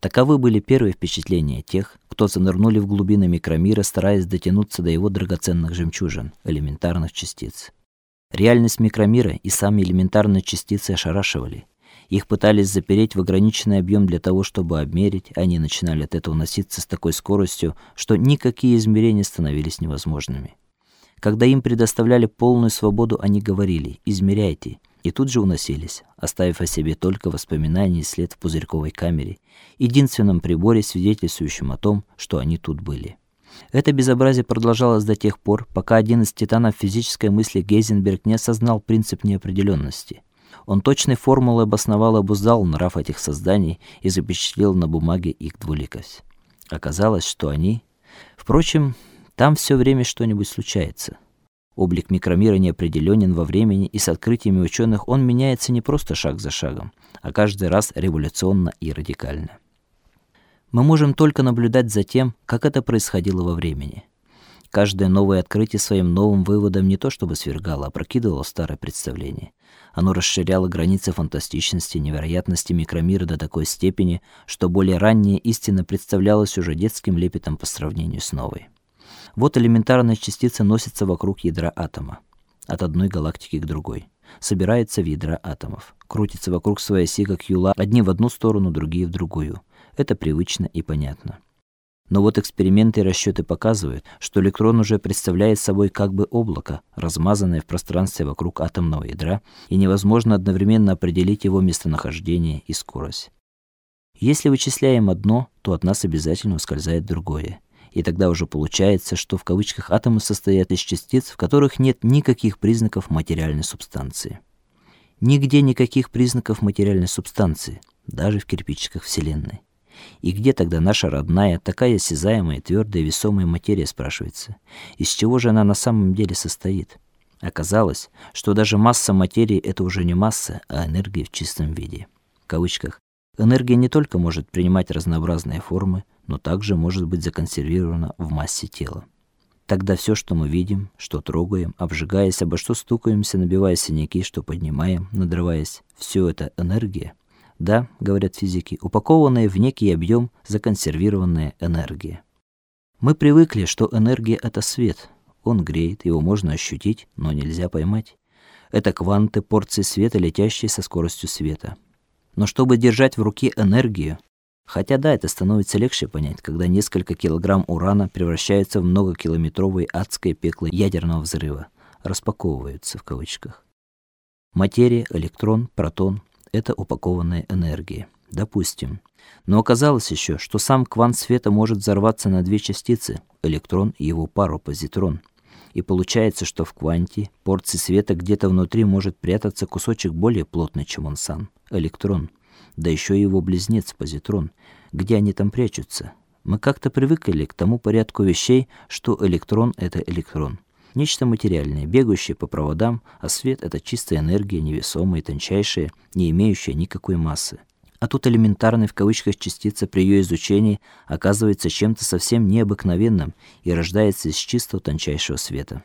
Таковы были первые впечатления тех, кто занырнули в глубины микромира, стараясь дотянуться до его драгоценных жемчужин, элементарных частиц. Реальность микромира и сами элементарные частицы ошарашивали. Их пытались запереть в ограниченный объем для того, чтобы обмерить, они начинали от этого носиться с такой скоростью, что никакие измерения становились невозможными. Когда им предоставляли полную свободу, они говорили: "Измеряйте", и тут же уносились, оставив о себе только воспоминания и след в пузырьковой камере, единственном приборе, свидетельствующем о том, что они тут были. Это безобразие продолжалось до тех пор, пока один из титанов физической мысли Гейзенберг не осознал принцип неопределенности. Он точной формулой обосновал и обуздал нрав этих созданий и запечатлел на бумаге их двуликость. Оказалось, что они, впрочем, там все время что-нибудь случается. Облик микромира неопределенен во времени, и с открытиями ученых он меняется не просто шаг за шагом, а каждый раз революционно и радикально. Мы можем только наблюдать за тем, как это происходило во времени. Каждое новое открытие своим новым выводом не то чтобы свергало, а прокидывало старое представление. Оно расширяло границы фантастичности, невероятности микромира до такой степени, что более ранняя истина представлялась уже детским лепетом по сравнению с новой. Вот элементарная частица носится вокруг ядра атома, от одной галактики к другой, собирается в ядра атомов, крутится вокруг своей оси как юла, одни в одну сторону, другие в другую. Это привычно и понятно. Но вот эксперименты и расчеты показывают, что электрон уже представляет собой как бы облако, размазанное в пространстве вокруг атомного ядра, и невозможно одновременно определить его местонахождение и скорость. Если вычисляем одно, то от нас обязательно ускользает другое. И тогда уже получается, что в кавычках атомы состоят из частиц, в которых нет никаких признаков материальной субстанции. Нигде никаких признаков материальной субстанции, даже в кирпичиках Вселенной. И где тогда наша родная, такая осязаемая, твердая, весомая материя, спрашивается? Из чего же она на самом деле состоит? Оказалось, что даже масса материи это уже не масса, а энергия в чистом виде. В кавычках. Энергия не только может принимать разнообразные формы, но также может быть законсервирована в массе тела. Тогда все, что мы видим, что трогаем, обжигаясь, обо что стукаемся, набивая синяки, что поднимаем, надрываясь, все это энергия. Да, говорят физики, упакованная в некий объем законсервированная энергия. Мы привыкли, что энергия это свет. Он греет, его можно ощутить, но нельзя поймать. Это кванты порции света, летящие со скоростью света. Но чтобы держать в руке энергию, хотя да, это становится легче понять, когда несколько килограмм урана превращаются в многокилометровые адское пекло ядерного взрыва, распаковываются в кавычках. Материя, электрон, протон, это упакованная энергия. Допустим. Но оказалось еще, что сам квант света может взорваться на две частицы: электрон и его пару позитрон. И получается, что в кванте порции света где-то внутри может прятаться кусочек более плотный, чем он сам электрон. Да еще и его близнец позитрон. Где они там прячутся? Мы как-то привыкли к тому порядку вещей, что электрон это электрон нечто материальное, бегающее по проводам, а свет это чистая энергия, невесомая и тончайшая, не имеющая никакой массы. А тут элементарная в кавычках частица при ее изучении оказывается чем-то совсем необыкновенным и рождается из чистого тончайшего света.